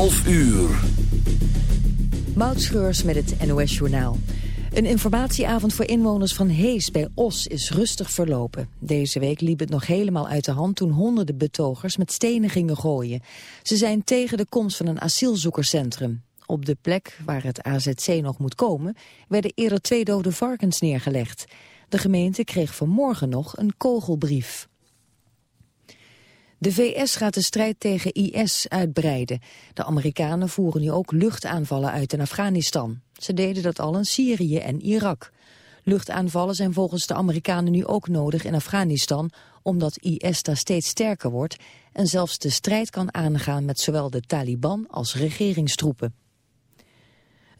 11 uur. Moutschreurs met het NOS Journaal. Een informatieavond voor inwoners van Hees bij Os is rustig verlopen. Deze week liep het nog helemaal uit de hand toen honderden betogers met stenen gingen gooien. Ze zijn tegen de komst van een asielzoekerscentrum. Op de plek waar het AZC nog moet komen werden eerder twee dode varkens neergelegd. De gemeente kreeg vanmorgen nog een kogelbrief. De VS gaat de strijd tegen IS uitbreiden. De Amerikanen voeren nu ook luchtaanvallen uit in Afghanistan. Ze deden dat al in Syrië en Irak. Luchtaanvallen zijn volgens de Amerikanen nu ook nodig in Afghanistan... omdat IS daar steeds sterker wordt... en zelfs de strijd kan aangaan met zowel de Taliban als regeringstroepen.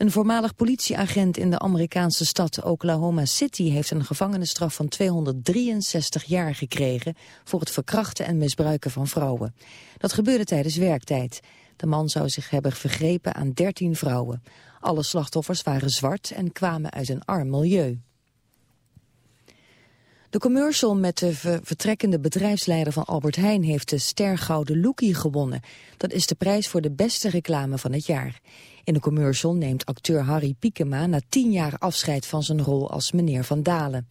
Een voormalig politieagent in de Amerikaanse stad Oklahoma City heeft een gevangenisstraf van 263 jaar gekregen voor het verkrachten en misbruiken van vrouwen. Dat gebeurde tijdens werktijd. De man zou zich hebben vergrepen aan 13 vrouwen. Alle slachtoffers waren zwart en kwamen uit een arm milieu. De commercial met de vertrekkende bedrijfsleider van Albert Heijn heeft de Ster Gouden Lookie gewonnen. Dat is de prijs voor de beste reclame van het jaar. In de commercial neemt acteur Harry Piekema na tien jaar afscheid van zijn rol als meneer Van Dalen.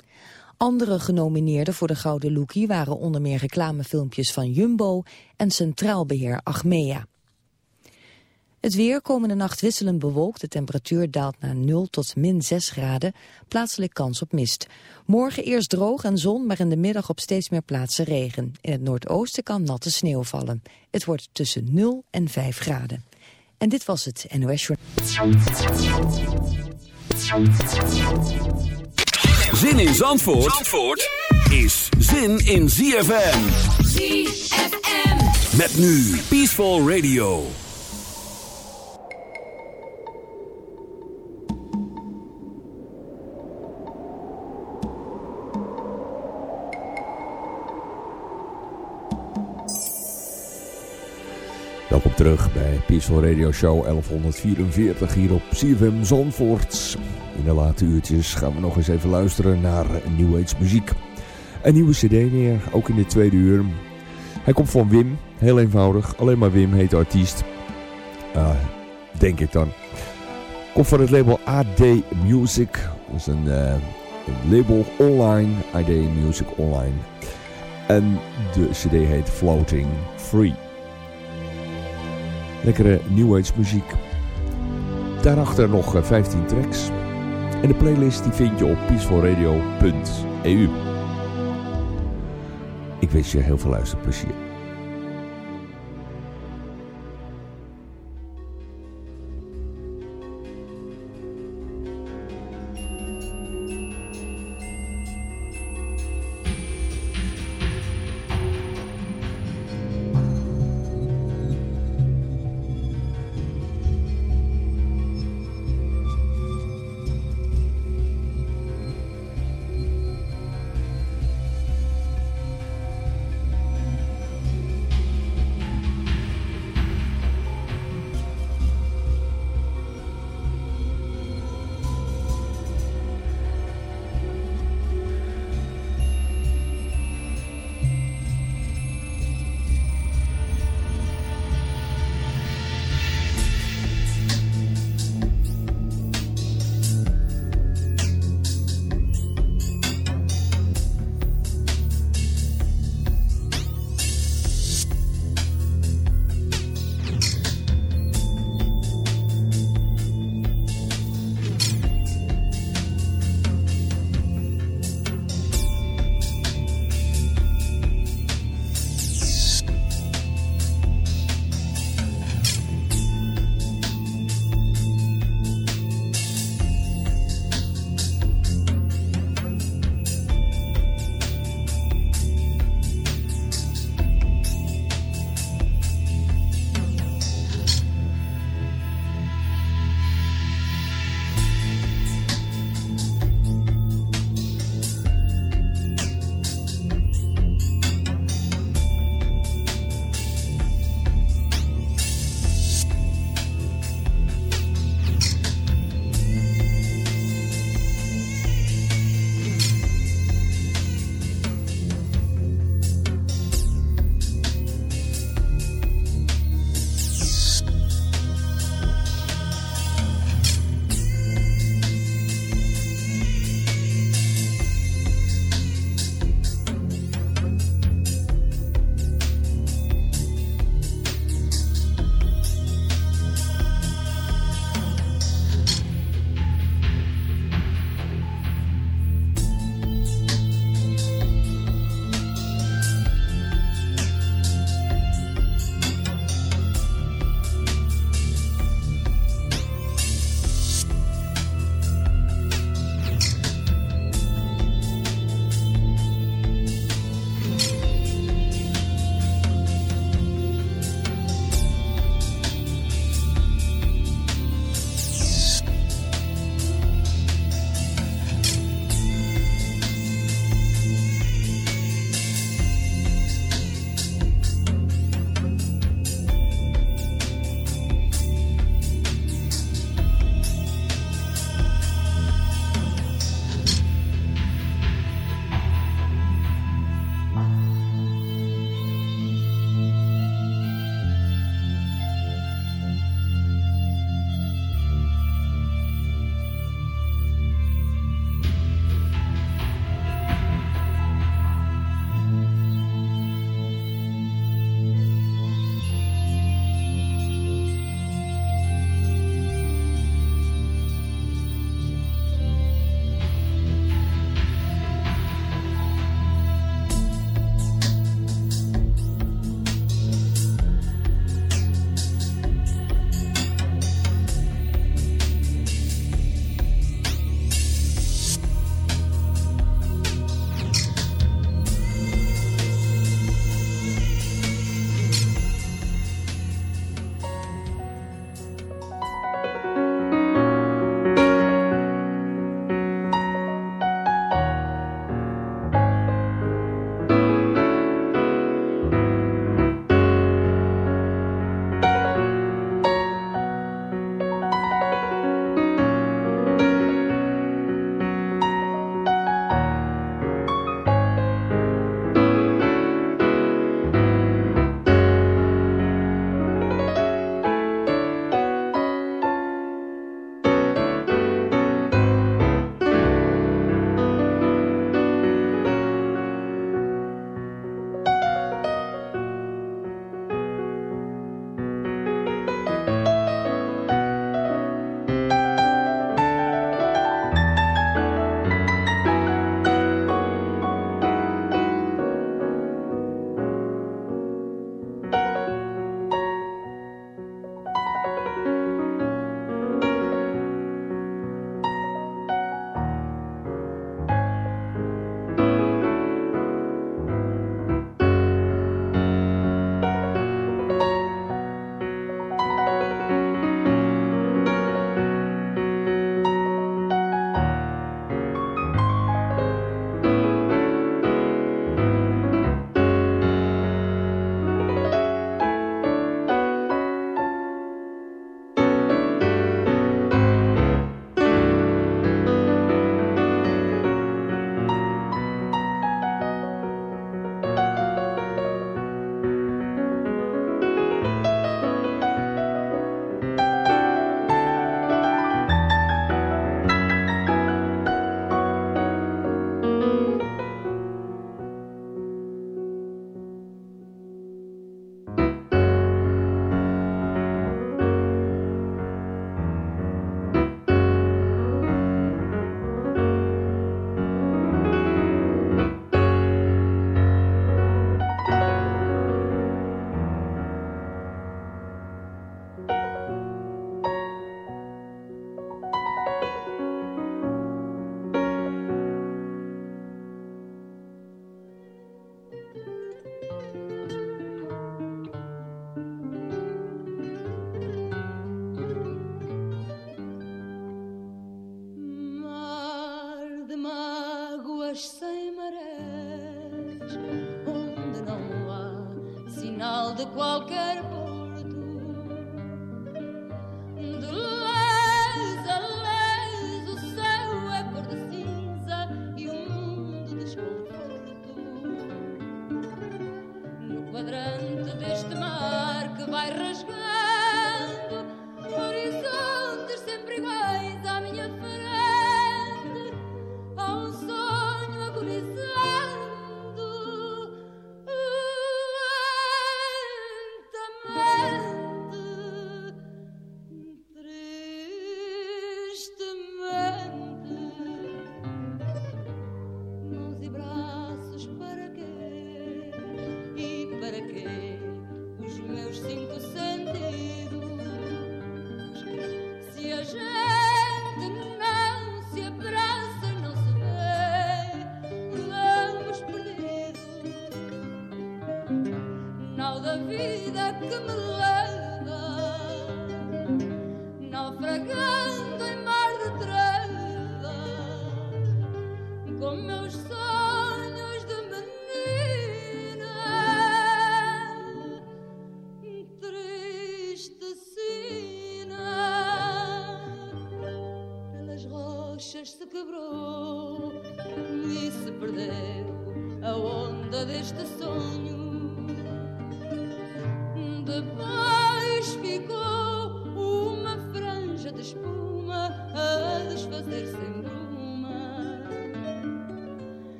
Andere genomineerden voor de Gouden Lookie waren onder meer reclamefilmpjes van Jumbo en Centraal Beheer Achmea. Het weer komende nacht wisselend bewolkt. De temperatuur daalt naar 0 tot min 6 graden. Plaatselijk kans op mist. Morgen eerst droog en zon, maar in de middag op steeds meer plaatsen regen. In het noordoosten kan natte sneeuw vallen. Het wordt tussen 0 en 5 graden. En dit was het NOS Journal. Zin in Zandvoort, Zandvoort is zin in ZFM. ZFM. Met nu Peaceful Radio. Terug bij Peaceful Radio Show 1144 hier op CFM Zandvoort. In de late uurtjes gaan we nog eens even luisteren naar New Age muziek. Een nieuwe cd weer, ook in de tweede uur. Hij komt van Wim, heel eenvoudig. Alleen maar Wim heet artiest. Uh, denk ik dan. Komt van het label AD Music. Dat is een, uh, een label online. AD Music Online. En de cd heet Floating Free. Lekkere New Age muziek. Daarachter nog 15 tracks. En de playlist die vind je op peacefulradio.eu. Ik wens je heel veel luisterplezier. De qualquer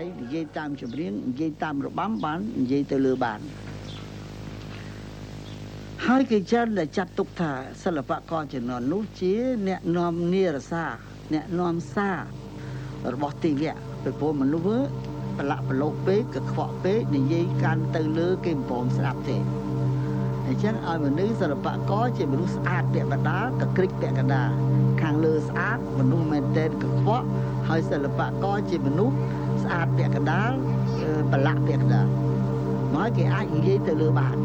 រីនិយាយតាមចម្រៀងនិយាយតាមរបាំបាននិយាយទៅលើបានហើយគេច្រើនតែចាត់ទុកថាសិល្បករជំនាន់នោះជាអ្នកនាំនារសាអ្នកនាំសាររបស់ទេវៈពីព្រោះមនុស្សប្រឡាក់ប្រឡូកពេកកខ្វក់ពេកនិយាយកាន់ទៅលើគេមិនព្រមស្ដាប់ទេអញ្ចឹងឲ្យមនុស្សសិល្បករជាមនុស្សស្អាតពាក់កណ្ដាលកក្រិចពាក់កណ្ដាលខាងលើស្អាតមនុស្សមែនតែនកខ្វក់ហើយសិល្បករជាមនុស្ស ស្អាតពាក់កណ្ដាលអឺប្រឡាក់ពាក់កណ្ដាលមកគេអាចនិយាយទៅលើបាន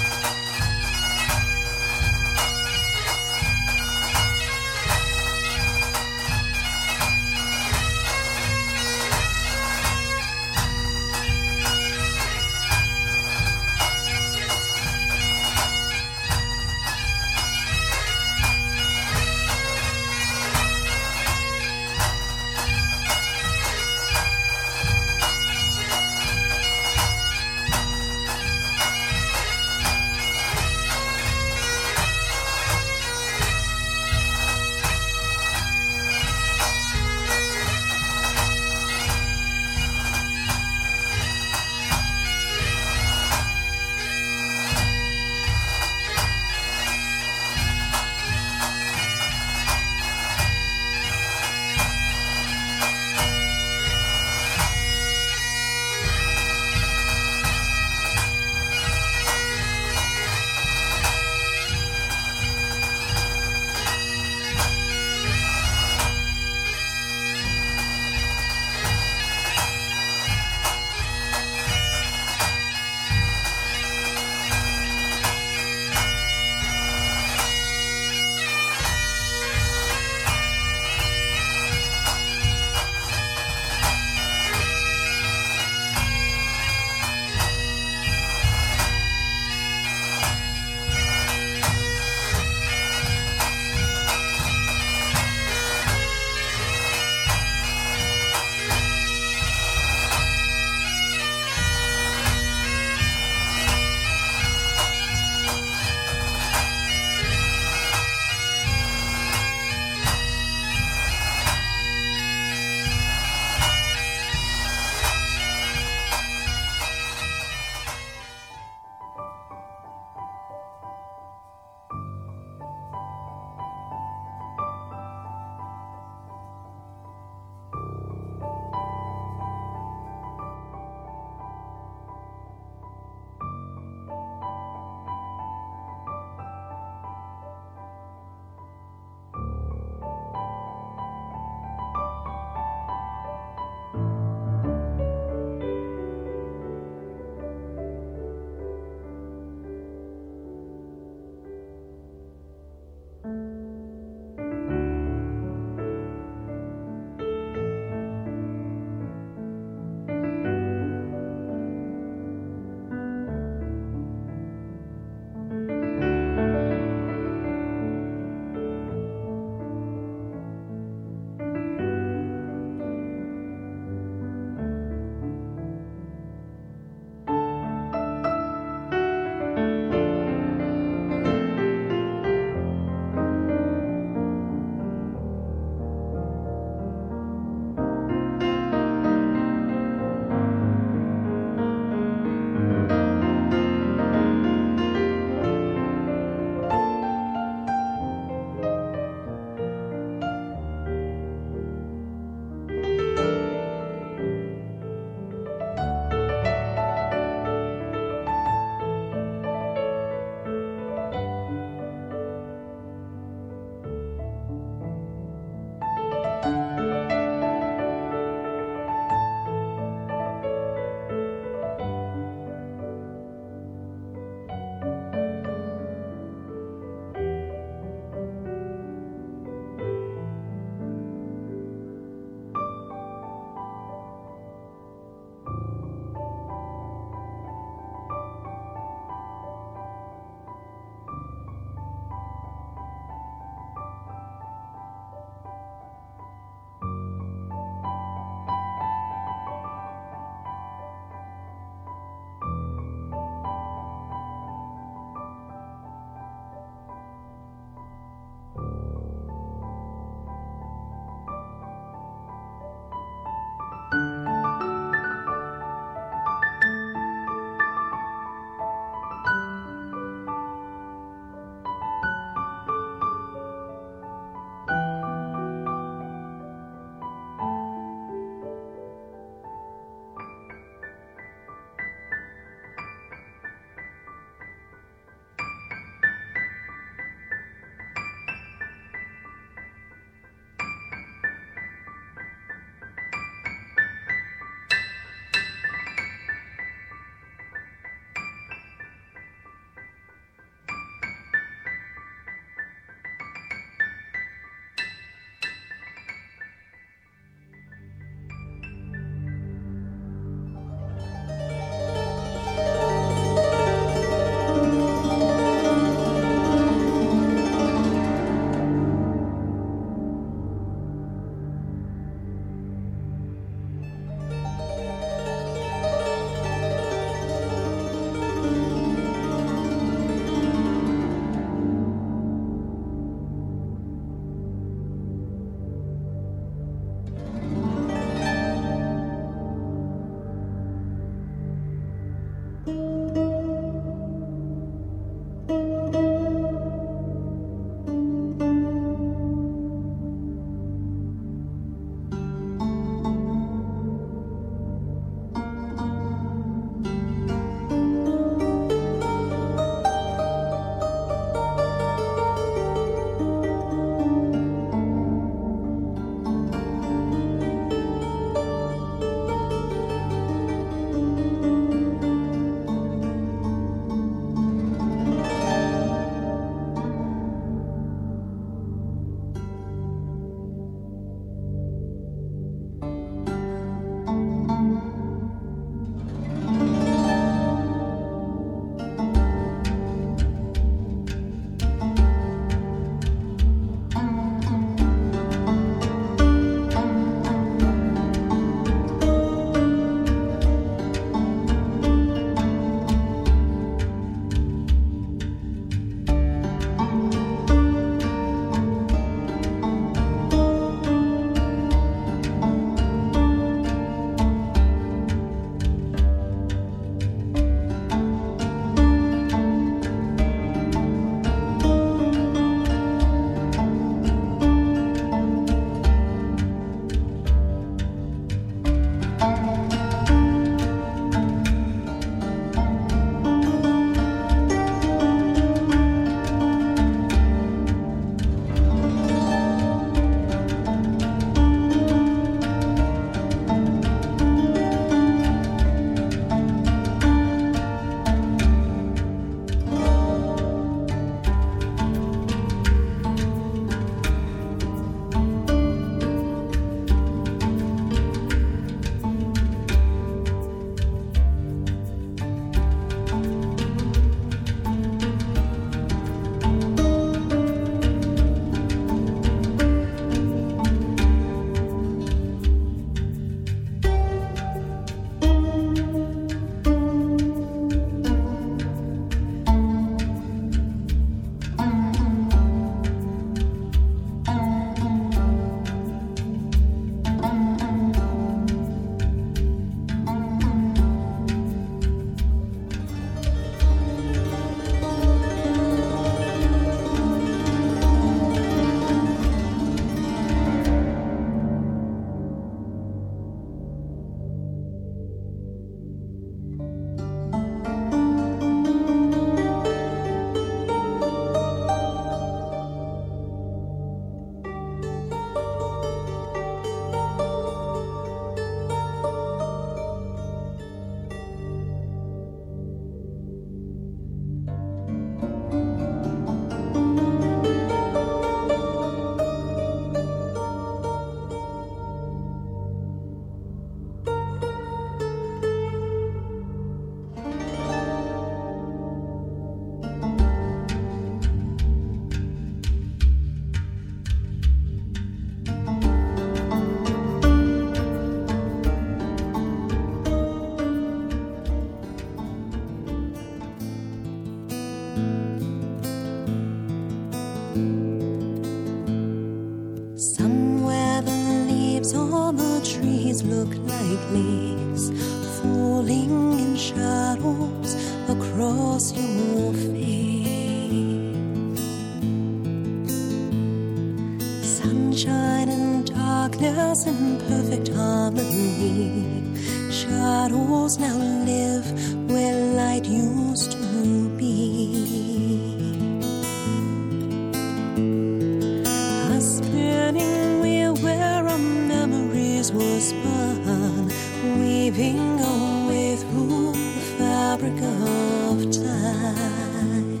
keeping on with whom the fabric of time,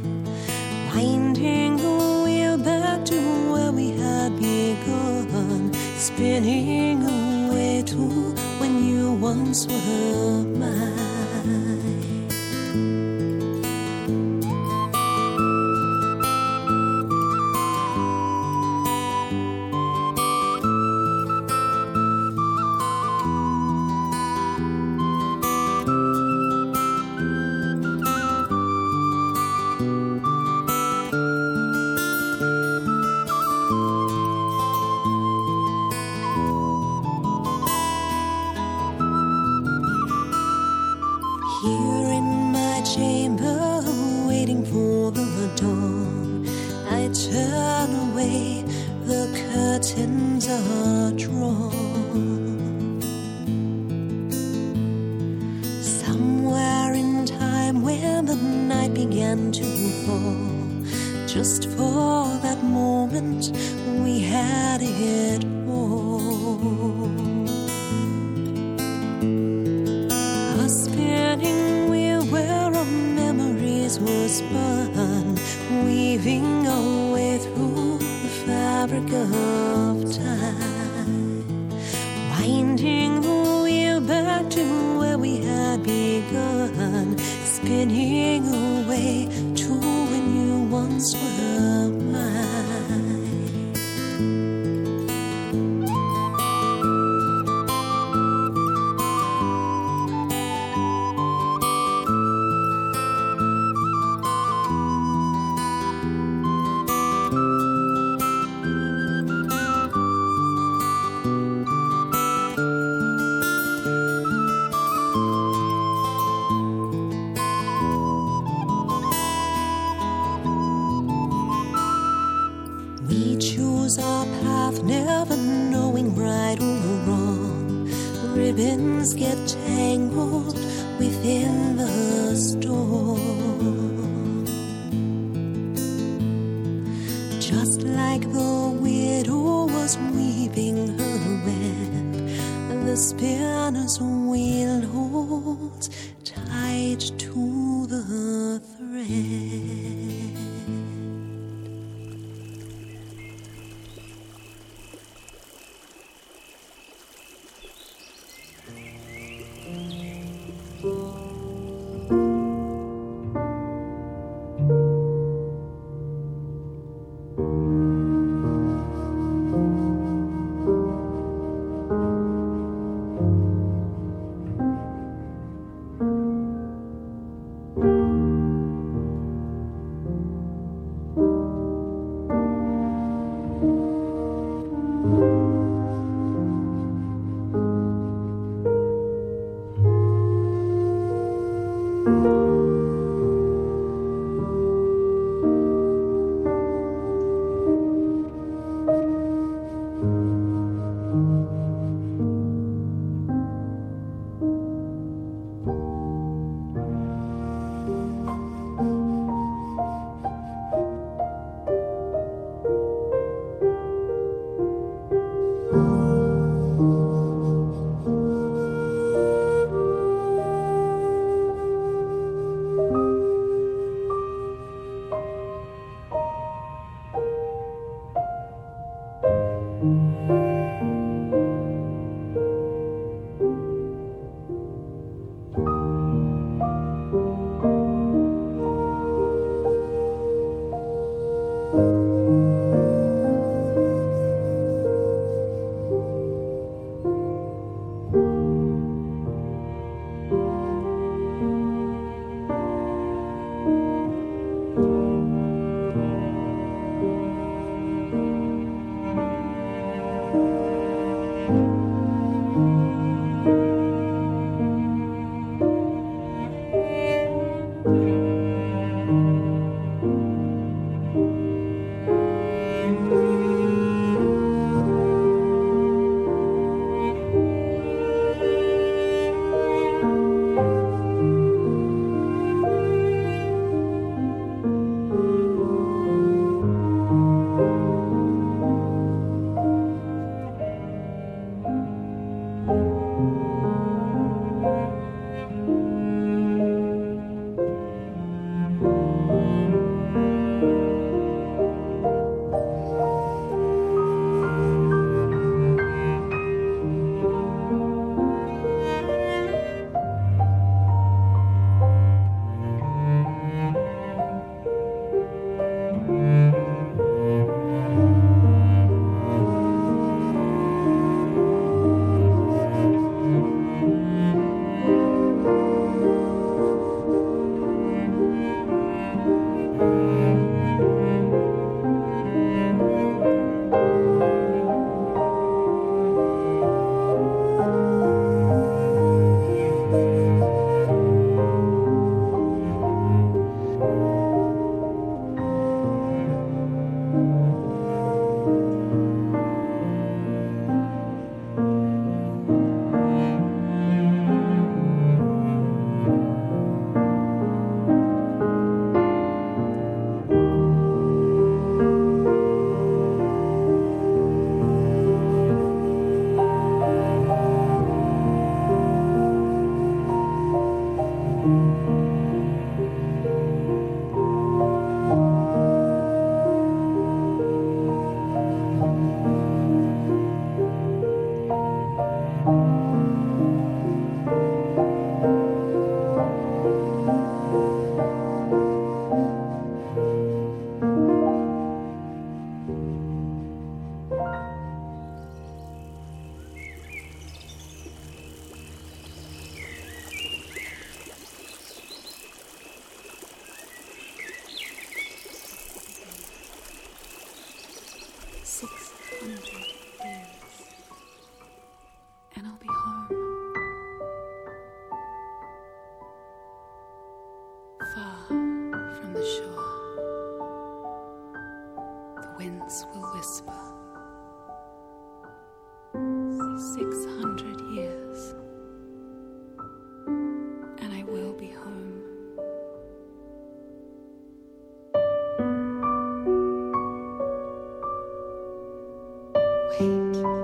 winding the wheel back to where we had begun, spinning away to when you once were. Wait,